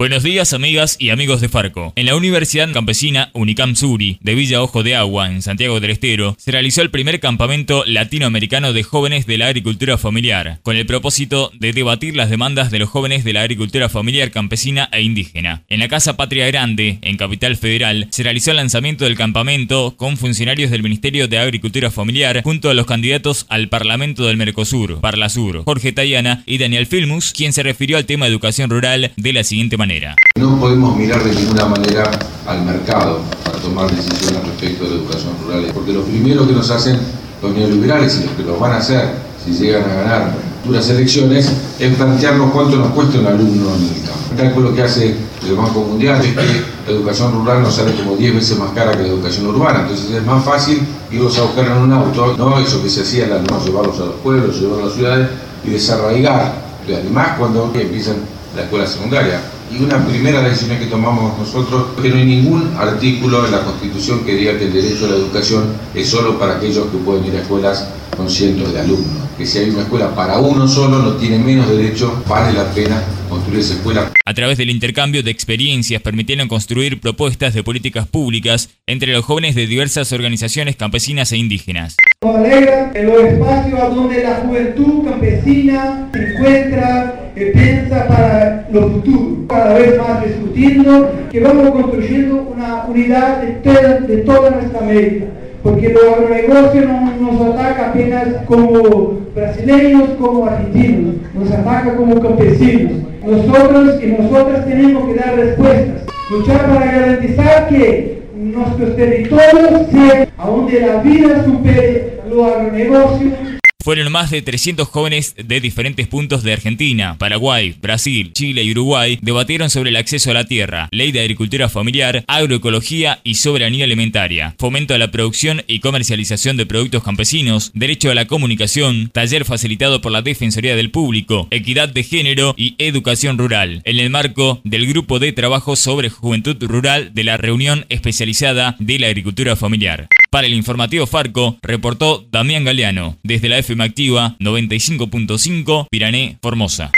Buenos días amigas y amigos de Farco. En la Universidad Campesina Unicam Suri de Villa Ojo de Agua, en Santiago del Estero, se realizó el primer campamento latinoamericano de jóvenes de la agricultura familiar, con el propósito de debatir las demandas de los jóvenes de la agricultura familiar campesina e indígena. En la Casa Patria Grande, en Capital Federal, se realizó el lanzamiento del campamento con funcionarios del Ministerio de Agricultura Familiar junto a los candidatos al Parlamento del Mercosur, Parlasur, Jorge Tayana y Daniel Filmus, quien se refirió al tema educación rural de la siguiente manera. No podemos mirar de ninguna manera al mercado para tomar decisiones respecto de la educación rural, porque lo primero que nos hacen los neoliberales y los que lo van a hacer si llegan a ganar futuras elecciones es plantearnos cuánto nos cuesta un alumno en el campo. El cálculo que hace el Banco Mundial es que la educación rural nos sale como 10 veces más cara que la educación urbana, entonces es más fácil irlos a buscar en un auto, no eso que se hacía, no, llevarlos a los pueblos, llevarlos a las ciudades y desarraigar, además cuando empiezan la escuela secundaria y una primera decisión que tomamos nosotros que no hay ningún artículo en la Constitución que diga que el derecho a la educación es solo para aquellos que pueden ir a escuelas con cientos de alumnos. Que si hay una escuela para uno solo no tiene menos derecho, vale la pena construir esa escuela. A través del intercambio de experiencias permitieron construir propuestas de políticas públicas entre los jóvenes de diversas organizaciones campesinas e indígenas. Nos alegra en los espacios donde la juventud campesina se encuentra, eh, piensa para los futuros, cada vez más discutiendo que vamos construyendo una unidad de toda, nuestra América porque los agronegocios no nos ataca apenas como brasileños, como argentinos, nos ataca como campesinos. Nosotros y nosotras tenemos que dar respuestas, luchar para garantizar que nuestros territorios sean a donde la vida supere los agronegocios fueron más de 300 jóvenes de diferentes puntos de Argentina, Paraguay, Brasil, Chile y Uruguay debatieron sobre el acceso a la tierra, ley de agricultura familiar, agroecología y soberanía alimentaria, fomento a la producción y comercialización de productos campesinos, derecho a la comunicación, taller facilitado por la Defensoría del Público, equidad de género y educación rural, en el marco del grupo de trabajo sobre juventud rural de la reunión especializada de la agricultura familiar. Para el informativo Farco, reportó Damián Galeano, desde la FM Activa 95.5, Pirané, Formosa.